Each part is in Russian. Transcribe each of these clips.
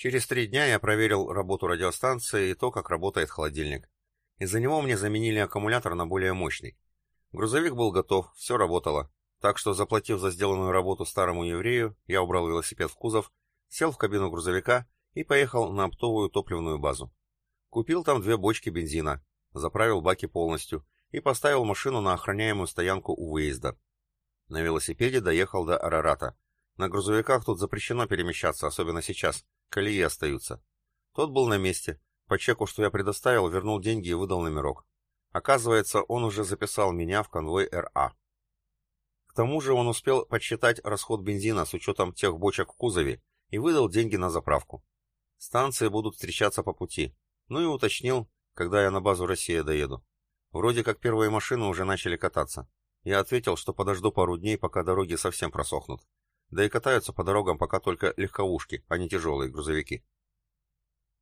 Через три дня я проверил работу радиостанции и то, как работает холодильник. Из-за него мне заменили аккумулятор на более мощный. Грузовик был готов, все работало. Так что, заплатив за сделанную работу старому еврею, я убрал велосипед в кузов, сел в кабину грузовика и поехал на оптовую топливную базу. Купил там две бочки бензина, заправил баки полностью и поставил машину на охраняемую стоянку у выезда. На велосипеде доехал до Арарата. На грузовиках тут запрещено перемещаться, особенно сейчас, колеи остаются. Тот был на месте, по чеку, что я предоставил, вернул деньги и выдал номерок. Оказывается, он уже записал меня в конвой РА. К тому же он успел подсчитать расход бензина с учетом тех бочек в кузове и выдал деньги на заправку. Станции будут встречаться по пути. Ну и уточнил, когда я на базу Россия доеду. Вроде как первые машины уже начали кататься. Я ответил, что подожду пару дней, пока дороги совсем просохнут. Да и катаются по дорогам пока только легковушки, а не тяжелые грузовики.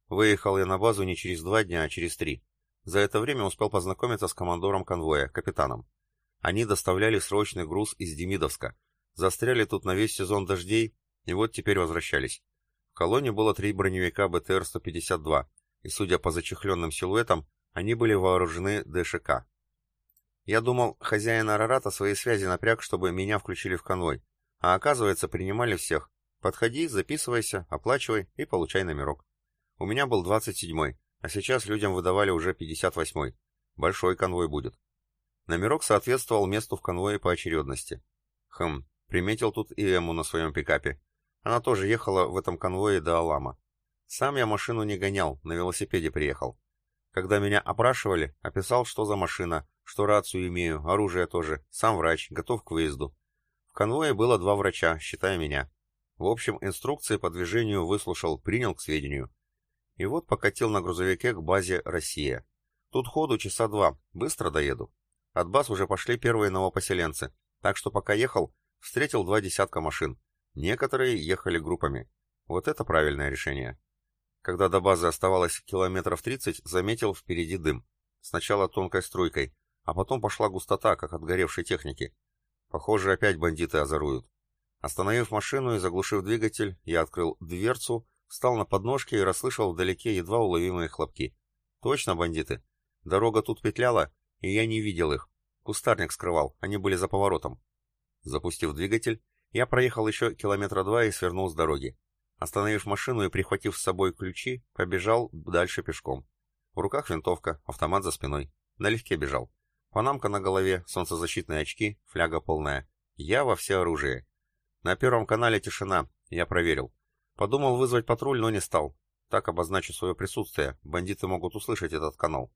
Выехал я на базу не через два дня, а через три. За это время успел познакомиться с командором конвоя, капитаном. Они доставляли срочный груз из Демидовска. Застряли тут на весь сезон дождей, и вот теперь возвращались. В колонне было три броневика БТР-152, и, судя по зачехленным силуэтам, они были вооружены ДШК. Я думал, хозяин Арарата свои связи напряг, чтобы меня включили в конвой, а оказывается, принимали всех. Подходи, записывайся, оплачивай и получай номерок. У меня был 27-й, а сейчас людям выдавали уже 58-й. Большой конвой будет. Номерок соответствовал месту в конвое по очередности. Хм, приметил тут и Эму на своем пикапе. Она тоже ехала в этом конвое до Алама. Сам я машину не гонял, на велосипеде приехал. Когда меня опрашивали, описал, что за машина, что рацию имею, оружие тоже, сам врач, готов к выезду. Конвое было два врача, считая меня. В общем, инструкции по движению выслушал, принял к сведению. И вот покатил на грузовике к базе «Россия». Тут ходу часа два, быстро доеду. От баз уже пошли первые новопоселенцы, так что пока ехал, встретил два десятка машин. Некоторые ехали группами. Вот это правильное решение. Когда до базы оставалось километров 30, заметил впереди дым. Сначала тонкой струйкой, а потом пошла густота, как от горевшей техники. Похоже, опять бандиты озоруют. Остановив машину и заглушив двигатель, я открыл дверцу Встал на подножке и расслышал вдалеке едва уловимые хлопки. Точно бандиты. Дорога тут петляла, и я не видел их. Кустарник скрывал, они были за поворотом. Запустив двигатель, я проехал еще километра два и свернул с дороги. Остановив машину и прихватив с собой ключи, побежал дальше пешком. В руках винтовка, автомат за спиной. Налегке бежал. Панамка на голове, солнцезащитные очки, фляга полная. Я во все оружие. На первом канале тишина, я проверил. Подумал вызвать патруль, но не стал. Так обозначу свое присутствие, бандиты могут услышать этот канал.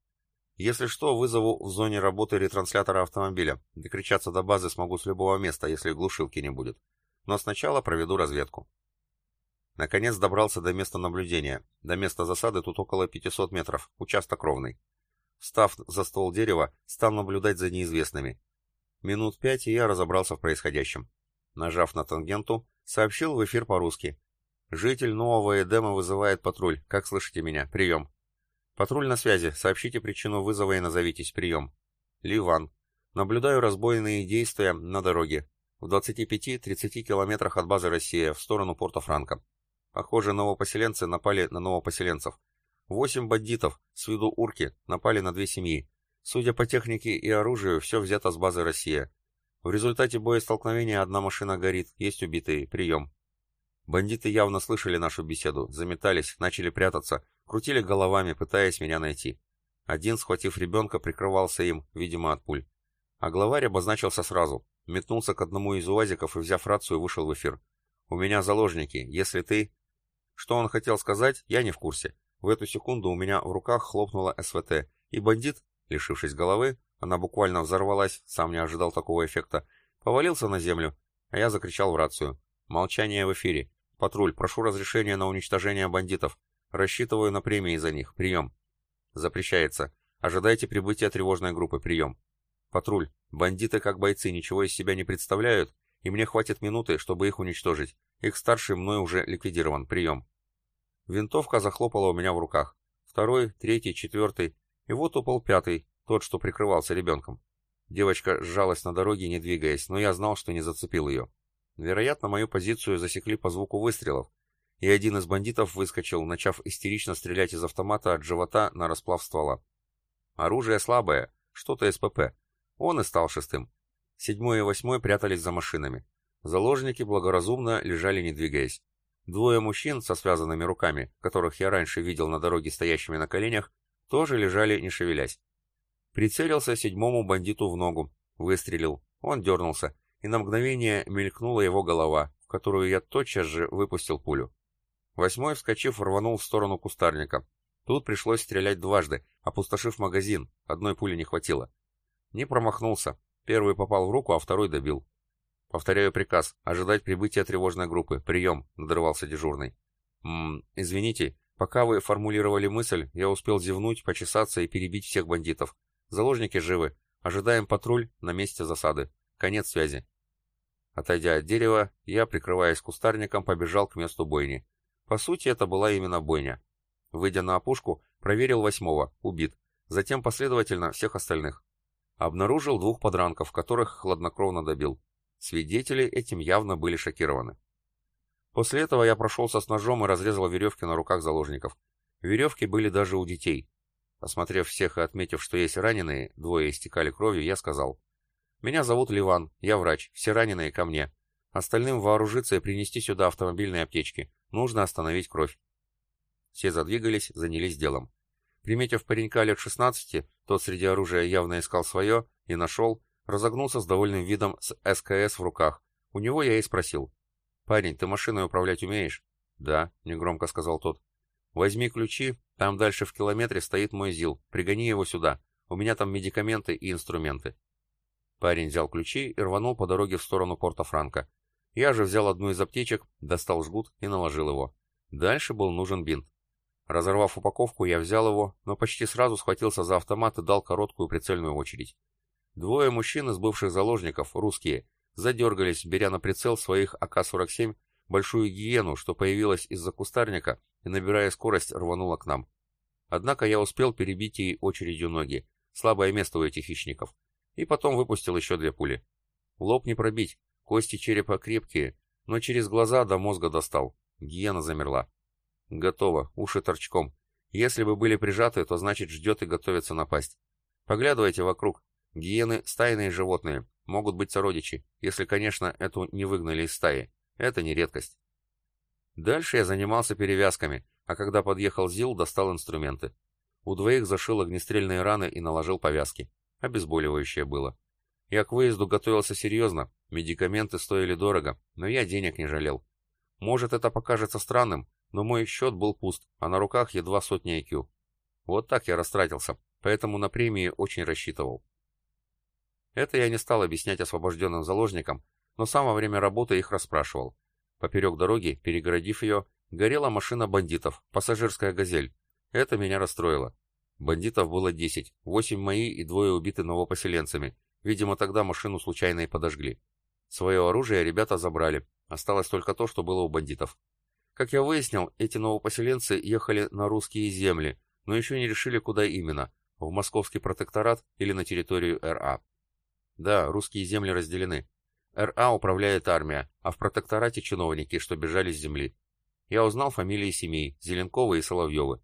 Если что, вызову в зоне работы ретранслятора автомобиля. Докричаться до базы смогу с любого места, если глушилки не будет. Но сначала проведу разведку. Наконец добрался до места наблюдения. До места засады тут около 500 метров, участок ровный. Встав за ствол дерева, стал наблюдать за неизвестными. Минут пять, и я разобрался в происходящем. Нажав на тангенту, сообщил в эфир по-русски. Житель нового Эдема вызывает патруль. Как слышите меня? Прием. Патруль на связи. Сообщите причину вызова и назовитесь. Прием. Ливан. Наблюдаю разбойные действия на дороге. В 25-30 километрах от базы Россия, в сторону порта Франко. Похоже, новопоселенцы напали на новопоселенцев. Восемь бандитов, с виду урки, напали на две семьи. Судя по технике и оружию, все взято с базы Россия. В результате боестолкновения одна машина горит, есть убитые, прием. Бандиты явно слышали нашу беседу, заметались, начали прятаться, крутили головами, пытаясь меня найти. Один, схватив ребенка, прикрывался им, видимо, от пуль. А главарь обозначился сразу, метнулся к одному из уазиков и, взяв рацию, вышел в эфир. «У меня заложники, если ты...» Что он хотел сказать, я не в курсе. В эту секунду у меня в руках хлопнула СВТ, и бандит, лишившись головы, она буквально взорвалась, сам не ожидал такого эффекта, повалился на землю, а я закричал в рацию. Молчание в эфире. Патруль, прошу разрешения на уничтожение бандитов. Рассчитываю на премии за них. Прием. Запрещается. Ожидайте прибытия тревожной группы. Прием. Патруль, бандиты как бойцы ничего из себя не представляют, и мне хватит минуты, чтобы их уничтожить. Их старший мной уже ликвидирован. Прием. Винтовка захлопала у меня в руках. Второй, третий, четвертый. И вот упал пятый, тот, что прикрывался ребенком. Девочка сжалась на дороге, не двигаясь, но я знал, что не зацепил ее. Вероятно, мою позицию засекли по звуку выстрелов, и один из бандитов выскочил, начав истерично стрелять из автомата от живота на расплав ствола. Оружие слабое, что-то СПП. Он и стал шестым. Седьмой и восьмой прятались за машинами. Заложники благоразумно лежали не двигаясь. Двое мужчин со связанными руками, которых я раньше видел на дороге стоящими на коленях, тоже лежали не шевелясь. Прицелился седьмому бандиту в ногу, выстрелил, он дернулся, и на мгновение мелькнула его голова, в которую я тотчас же выпустил пулю. Восьмой, вскочив, рванул в сторону кустарника. Тут пришлось стрелять дважды, опустошив магазин, одной пули не хватило. Не промахнулся, первый попал в руку, а второй добил. «Повторяю приказ. Ожидать прибытия тревожной группы. Прием!» — надрывался дежурный. «Ммм, извините, пока вы формулировали мысль, я успел зевнуть, почесаться и перебить всех бандитов. Заложники живы. Ожидаем патруль на месте засады. Конец связи». Отойдя от дерева, я, прикрываясь кустарником, побежал к месту бойни. По сути, это была именно бойня. Выйдя на опушку, проверил восьмого, убит. Затем последовательно всех остальных. Обнаружил двух подранков, которых хладнокровно добил. Свидетели этим явно были шокированы. После этого я прошелся с ножом и разрезал веревки на руках заложников. Веревки были даже у детей. Осмотрев всех и отметив, что есть раненые, двое истекали кровью, я сказал. «Меня зовут Ливан, я врач, все раненые ко мне. Остальным вооружиться и принести сюда автомобильные аптечки. Нужно остановить кровь». Все задвигались, занялись делом. Приметив паренька лет 16, тот среди оружия явно искал свое и нашел, разогнулся с довольным видом с СКС в руках. У него я и спросил. «Парень, ты машиной управлять умеешь?» «Да», — негромко сказал тот. «Возьми ключи, там дальше в километре стоит мой ЗИЛ. Пригони его сюда. У меня там медикаменты и инструменты». Парень взял ключи и рванул по дороге в сторону порта Франка. Я же взял одну из аптечек, достал жгут и наложил его. Дальше был нужен бинт. Разорвав упаковку, я взял его, но почти сразу схватился за автомат и дал короткую прицельную очередь. Двое мужчин из бывших заложников, русские, задергались, беря на прицел своих АК-47 большую гиену, что появилась из-за кустарника и, набирая скорость, рванула к нам. Однако я успел перебить ей очередью ноги, слабое место у этих хищников, и потом выпустил еще две пули. Лоб не пробить, кости черепа крепкие, но через глаза до мозга достал. Гиена замерла. Готово, уши торчком. Если бы были прижаты, то значит ждет и готовится напасть. Поглядывайте вокруг, Гиены – стайные животные, могут быть сородичи, если, конечно, эту не выгнали из стаи. Это не редкость. Дальше я занимался перевязками, а когда подъехал ЗИЛ, достал инструменты. У двоих зашил огнестрельные раны и наложил повязки. Обезболивающее было. Я к выезду готовился серьезно, медикаменты стоили дорого, но я денег не жалел. Может, это покажется странным, но мой счет был пуст, а на руках едва сотня IQ. Вот так я растратился, поэтому на премии очень рассчитывал. Это я не стал объяснять освобожденным заложникам, но сам во время работы их расспрашивал. Поперек дороги, перегородив ее, горела машина бандитов, пассажирская «Газель». Это меня расстроило. Бандитов было десять, восемь мои и двое убиты новопоселенцами. Видимо, тогда машину случайно и подожгли. Свое оружие ребята забрали, осталось только то, что было у бандитов. Как я выяснил, эти новопоселенцы ехали на русские земли, но еще не решили, куда именно, в московский протекторат или на территорию РА. Да, русские земли разделены. РА управляет армия, а в протекторате чиновники, что бежали с земли. Я узнал фамилии семей, Зеленковы и Соловьевы.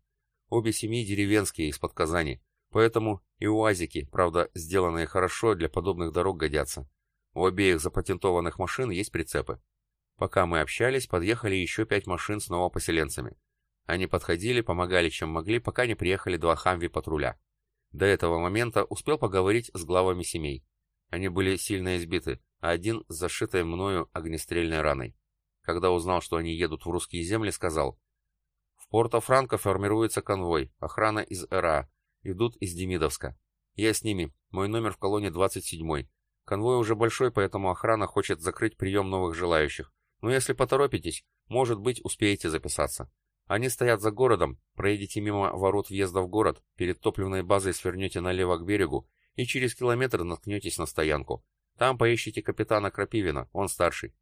Обе семьи деревенские, из-под Казани, поэтому и УАЗики, правда, сделанные хорошо, для подобных дорог годятся. У обеих запатентованных машин есть прицепы. Пока мы общались, подъехали еще пять машин с новопоселенцами. Они подходили, помогали чем могли, пока не приехали два хамви патруля. До этого момента успел поговорить с главами семей. Они были сильно избиты, а один с зашитой мною огнестрельной раной. Когда узнал, что они едут в русские земли, сказал, «В Порто-Франко формируется конвой, охрана из РА, идут из Демидовска. Я с ними, мой номер в колонне 27 Конвой уже большой, поэтому охрана хочет закрыть прием новых желающих. Но если поторопитесь, может быть, успеете записаться. Они стоят за городом, проедете мимо ворот въезда в город, перед топливной базой свернете налево к берегу и через километр наткнетесь на стоянку. Там поищите капитана Крапивина, он старший.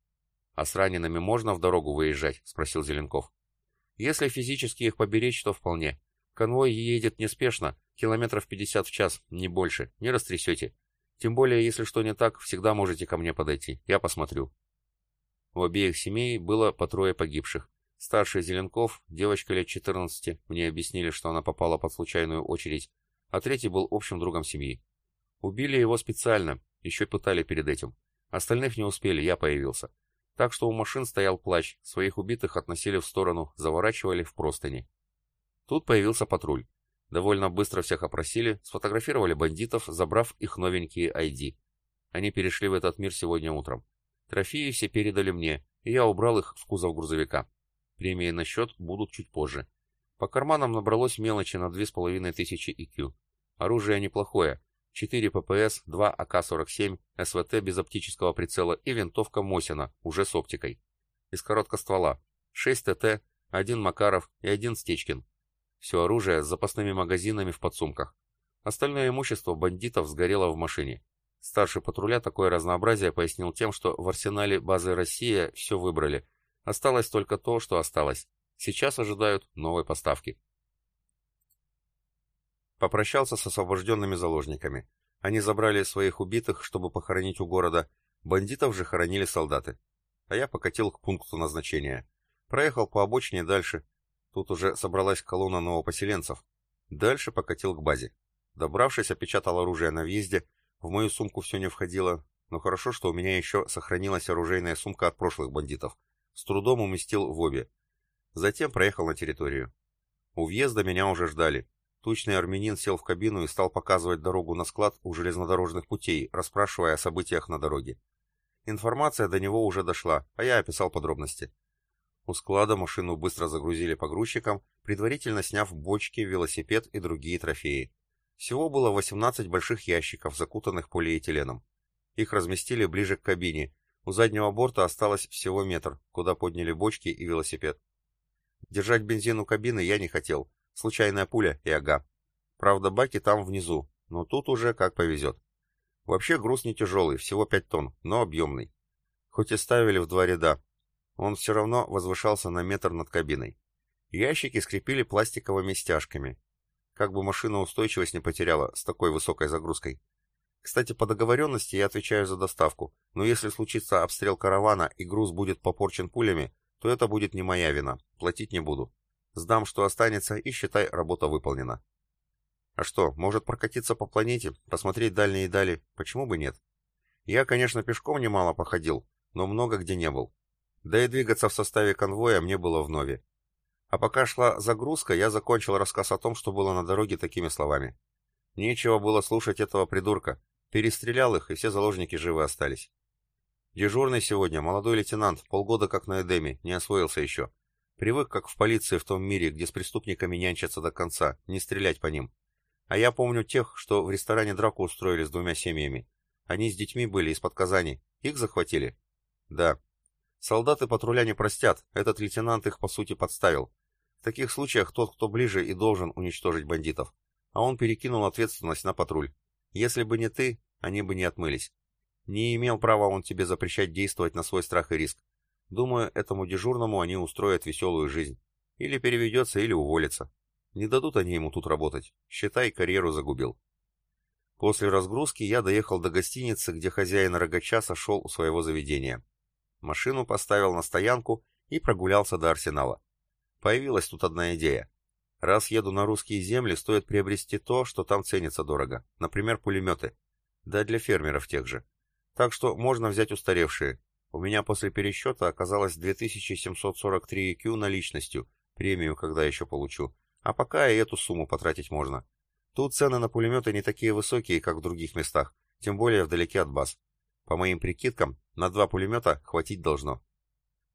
А с ранеными можно в дорогу выезжать? Спросил Зеленков. Если физически их поберечь, то вполне. Конвой едет неспешно, километров 50 в час, не больше, не растрясете. Тем более, если что не так, всегда можете ко мне подойти, я посмотрю. У обеих семей было по трое погибших. Старший Зеленков, девочка лет 14, мне объяснили, что она попала под случайную очередь, а третий был общим другом семьи. Убили его специально, еще пытали перед этим. Остальных не успели, я появился. Так что у машин стоял плач, своих убитых относили в сторону, заворачивали в простыни. Тут появился патруль. Довольно быстро всех опросили, сфотографировали бандитов, забрав их новенькие ID. Они перешли в этот мир сегодня утром. Трофеи все передали мне, и я убрал их в кузов грузовика. Премии на счет будут чуть позже. По карманам набралось мелочи на 2500 IQ. Оружие неплохое. 4 ППС, 2 АК-47, СВТ без оптического прицела и винтовка Мосина, уже с оптикой. Из короткоствола. 6 ТТ, 1 Макаров и 1 Стечкин. Все оружие с запасными магазинами в подсумках. Остальное имущество бандитов сгорело в машине. Старший патруля такое разнообразие пояснил тем, что в арсенале базы «Россия» все выбрали. Осталось только то, что осталось. Сейчас ожидают новой поставки. Попрощался с освобожденными заложниками. Они забрали своих убитых, чтобы похоронить у города. Бандитов же хоронили солдаты. А я покатил к пункту назначения. Проехал по обочине дальше. Тут уже собралась колонна новопоселенцев. Дальше покатил к базе. Добравшись, опечатал оружие на въезде. В мою сумку все не входило, но хорошо, что у меня еще сохранилась оружейная сумка от прошлых бандитов. С трудом уместил в обе. Затем проехал на территорию. У въезда меня уже ждали. Тучный армянин сел в кабину и стал показывать дорогу на склад у железнодорожных путей, расспрашивая о событиях на дороге. Информация до него уже дошла, а я описал подробности. У склада машину быстро загрузили погрузчиком, предварительно сняв бочки, велосипед и другие трофеи. Всего было 18 больших ящиков, закутанных полиэтиленом. Их разместили ближе к кабине. У заднего борта осталось всего метр, куда подняли бочки и велосипед. Держать бензин у кабины я не хотел, Случайная пуля и ага. Правда, баки там внизу, но тут уже как повезет. Вообще груз не тяжелый, всего 5 тонн, но объемный. Хоть и ставили в два ряда, он все равно возвышался на метр над кабиной. Ящики скрепили пластиковыми стяжками. Как бы машина устойчивость не потеряла с такой высокой загрузкой. Кстати, по договоренности я отвечаю за доставку, но если случится обстрел каравана и груз будет попорчен пулями, то это будет не моя вина, платить не буду. Сдам, что останется, и считай, работа выполнена. А что, может прокатиться по планете, посмотреть дальние дали, почему бы нет? Я, конечно, пешком немало походил, но много где не был. Да и двигаться в составе конвоя мне было вновь. А пока шла загрузка, я закончил рассказ о том, что было на дороге такими словами. Нечего было слушать этого придурка. Перестрелял их, и все заложники живы остались. Дежурный сегодня, молодой лейтенант, полгода как на Эдеме, не освоился еще. Привык, как в полиции в том мире, где с преступниками нянчатся до конца, не стрелять по ним. А я помню тех, что в ресторане драку устроили с двумя семьями. Они с детьми были из-под Казани. Их захватили? Да. Солдаты патруля не простят, этот лейтенант их по сути подставил. В таких случаях тот, кто ближе, и должен уничтожить бандитов. А он перекинул ответственность на патруль. Если бы не ты, они бы не отмылись. Не имел права он тебе запрещать действовать на свой страх и риск. Думаю, этому дежурному они устроят веселую жизнь. Или переведется, или уволится. Не дадут они ему тут работать. Считай, карьеру загубил. После разгрузки я доехал до гостиницы, где хозяин рогача сошел у своего заведения. Машину поставил на стоянку и прогулялся до арсенала. Появилась тут одна идея. Раз еду на русские земли, стоит приобрести то, что там ценится дорого. Например, пулеметы. Да для фермеров тех же. Так что можно взять устаревшие. У меня после пересчета оказалось 2743 IQ наличностью, премию когда еще получу, а пока и эту сумму потратить можно. Тут цены на пулеметы не такие высокие, как в других местах, тем более вдалеке от баз. По моим прикидкам, на два пулемета хватить должно.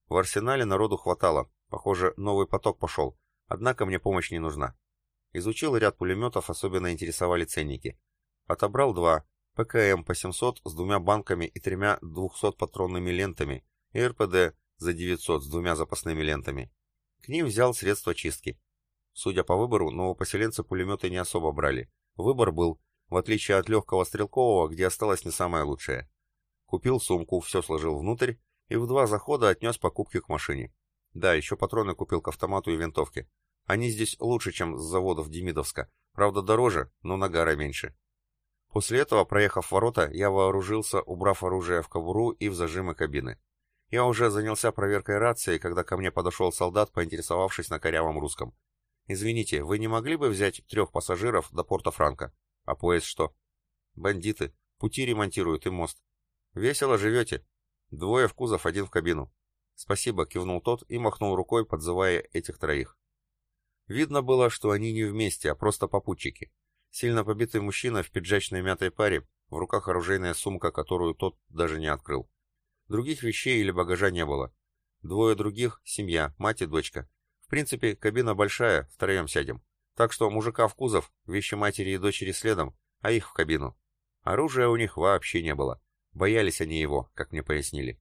В арсенале народу хватало, похоже, новый поток пошел, однако мне помощь не нужна. Изучил ряд пулеметов, особенно интересовали ценники. Отобрал два, ПКМ по 700 с двумя банками и тремя 200-патронными лентами и РПД за 900 с двумя запасными лентами. К ним взял средства чистки. Судя по выбору, новопоселенцы пулеметы не особо брали. Выбор был, в отличие от легкого стрелкового, где осталось не самое лучшее. Купил сумку, все сложил внутрь и в два захода отнес покупки к машине. Да, еще патроны купил к автомату и винтовке. Они здесь лучше, чем с заводов Демидовска. Правда, дороже, но нагара меньше. После этого, проехав ворота, я вооружился, убрав оружие в кобуру и в зажимы кабины. Я уже занялся проверкой рации, когда ко мне подошел солдат, поинтересовавшись на корявом русском. «Извините, вы не могли бы взять трех пассажиров до порта Франка? А поезд что?» «Бандиты. Пути ремонтируют и мост. Весело живете. Двое в кузов, один в кабину». «Спасибо», — кивнул тот и махнул рукой, подзывая этих троих. Видно было, что они не вместе, а просто попутчики. Сильно побитый мужчина в пиджачной мятой паре, в руках оружейная сумка, которую тот даже не открыл. Других вещей или багажа не было. Двое других — семья, мать и дочка. В принципе, кабина большая, втроем сядем. Так что мужика в кузов, вещи матери и дочери следом, а их в кабину. Оружия у них вообще не было. Боялись они его, как мне пояснили.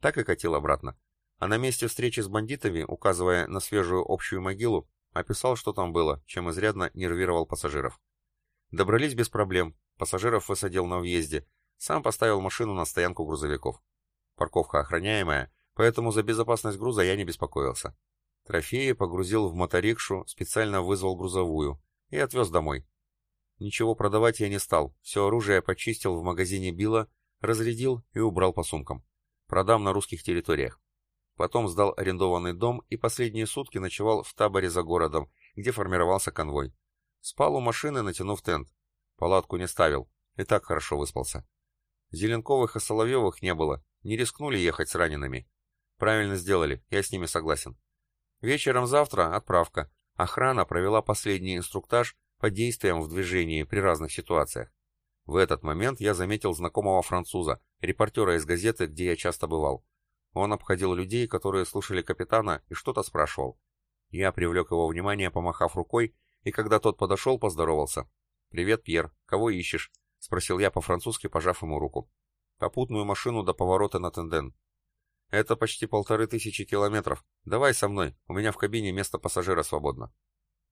Так и катил обратно. А на месте встречи с бандитами, указывая на свежую общую могилу, описал, что там было, чем изрядно нервировал пассажиров. Добрались без проблем, пассажиров высадил на въезде, сам поставил машину на стоянку грузовиков. Парковка охраняемая, поэтому за безопасность груза я не беспокоился. Трофеи погрузил в моторикшу, специально вызвал грузовую и отвез домой. Ничего продавать я не стал, все оружие почистил в магазине Билла, разрядил и убрал по сумкам. Продам на русских территориях. Потом сдал арендованный дом и последние сутки ночевал в таборе за городом, где формировался конвой. Спал у машины, натянув тент. Палатку не ставил, и так хорошо выспался. Зеленковых и Соловьевых не было, не рискнули ехать с ранеными. Правильно сделали, я с ними согласен. Вечером завтра отправка. Охрана провела последний инструктаж по действиям в движении при разных ситуациях. В этот момент я заметил знакомого француза, репортера из газеты, где я часто бывал. Он обходил людей, которые слушали капитана, и что-то спрашивал. Я привлек его внимание, помахав рукой, и когда тот подошел, поздоровался. «Привет, Пьер. Кого ищешь?» — спросил я по-французски, пожав ему руку попутную машину до поворота на Тенден. Это почти полторы тысячи километров. Давай со мной, у меня в кабине место пассажира свободно.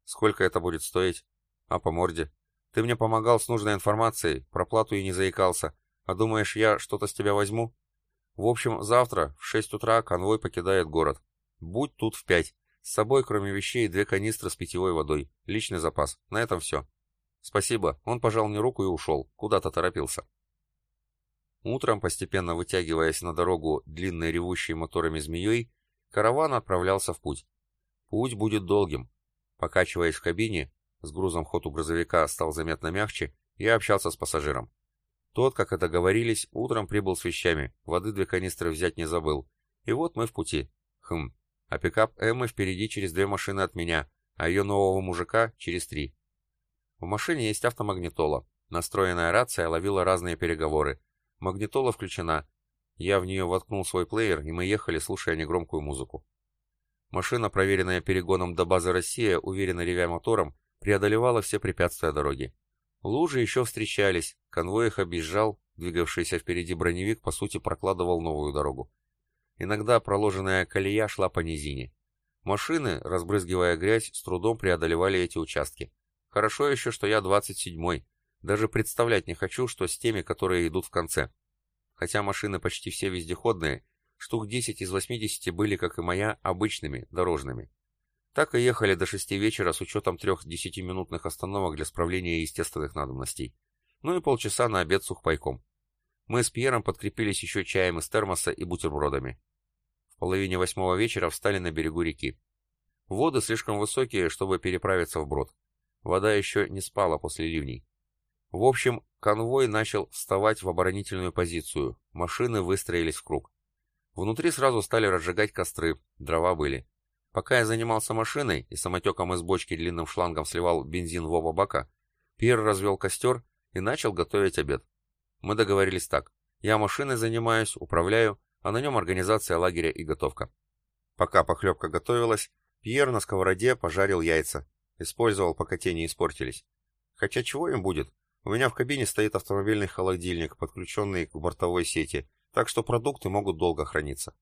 Сколько это будет стоить? А по морде. Ты мне помогал с нужной информацией, про плату и не заикался. А думаешь, я что-то с тебя возьму? В общем, завтра в шесть утра конвой покидает город. Будь тут в пять. С собой, кроме вещей, две канистры с питьевой водой. Личный запас. На этом все. Спасибо. Он пожал мне руку и ушел. Куда-то торопился. Утром, постепенно вытягиваясь на дорогу длинной ревущей моторами змеей, караван отправлялся в путь. Путь будет долгим. Покачиваясь в кабине, с грузом ход у грузовика стал заметно мягче, я общался с пассажиром. Тот, как и договорились, утром прибыл с вещами, воды две канистры взять не забыл. И вот мы в пути. Хм, а пикап Эммы впереди через две машины от меня, а ее нового мужика через три. В машине есть автомагнитола. Настроенная рация ловила разные переговоры, Магнитола включена. Я в нее воткнул свой плеер, и мы ехали, слушая негромкую музыку. Машина, проверенная перегоном до базы «Россия», уверенно ревя мотором, преодолевала все препятствия дороги. Лужи еще встречались, конвой их объезжал, двигавшийся впереди броневик, по сути, прокладывал новую дорогу. Иногда проложенная колея шла по низине. Машины, разбрызгивая грязь, с трудом преодолевали эти участки. Хорошо еще, что я 27-й, даже представлять не хочу, что с теми, которые идут в конце. Хотя машины почти все вездеходные, штук 10 из 80 были, как и моя, обычными, дорожными. Так и ехали до шести вечера с учетом трех десятиминутных остановок для справления естественных надобностей. Ну и полчаса на обед сухпайком. Мы с Пьером подкрепились еще чаем из термоса и бутербродами. В половине восьмого вечера встали на берегу реки. Воды слишком высокие, чтобы переправиться вброд. Вода еще не спала после ливней. В общем, конвой начал вставать в оборонительную позицию, машины выстроились в круг. Внутри сразу стали разжигать костры, дрова были. Пока я занимался машиной и самотеком из бочки длинным шлангом сливал бензин в оба бака, Пьер развел костер и начал готовить обед. Мы договорились так. Я машиной занимаюсь, управляю, а на нем организация лагеря и готовка. Пока похлебка готовилась, Пьер на сковороде пожарил яйца. Использовал, пока те не испортились. Хотя чего им будет? У меня в кабине стоит автомобильный холодильник, подключенный к бортовой сети, так что продукты могут долго храниться.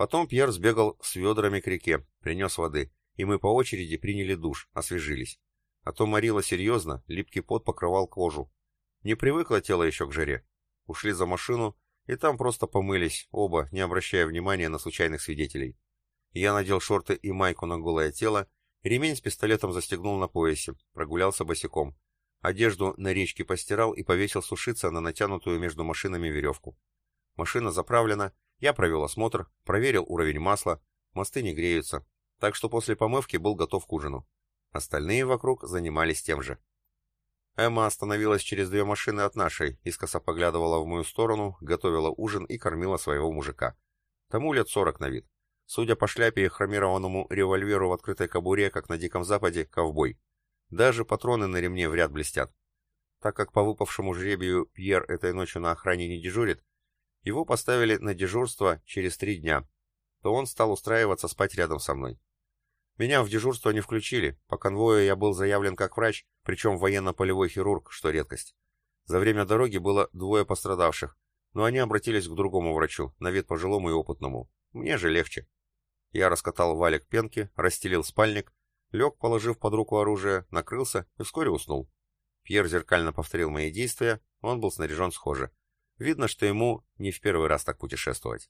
Потом Пьер сбегал с ведрами к реке, принес воды, и мы по очереди приняли душ, освежились. А то морило серьезно, липкий пот покрывал кожу. Не привыкло тело еще к жаре. Ушли за машину, и там просто помылись, оба, не обращая внимания на случайных свидетелей. Я надел шорты и майку на голое тело, ремень с пистолетом застегнул на поясе, прогулялся босиком. Одежду на речке постирал и повесил сушиться на натянутую между машинами веревку. Машина заправлена, Я провел осмотр, проверил уровень масла, мосты не греются, так что после помывки был готов к ужину. Остальные вокруг занимались тем же. Эмма остановилась через две машины от нашей, искоса поглядывала в мою сторону, готовила ужин и кормила своего мужика. Тому лет сорок на вид. Судя по шляпе и хромированному револьверу в открытой кобуре, как на Диком Западе, ковбой. Даже патроны на ремне в ряд блестят. Так как по выпавшему жребию Пьер этой ночью на охране не дежурит, его поставили на дежурство через три дня, то он стал устраиваться спать рядом со мной. Меня в дежурство не включили, по конвою я был заявлен как врач, причем военно-полевой хирург, что редкость. За время дороги было двое пострадавших, но они обратились к другому врачу, на вид пожилому и опытному. Мне же легче. Я раскатал валик пенки, расстелил спальник, лег, положив под руку оружие, накрылся и вскоре уснул. Пьер зеркально повторил мои действия, он был снаряжен схоже. Видно, что ему не в первый раз так путешествовать.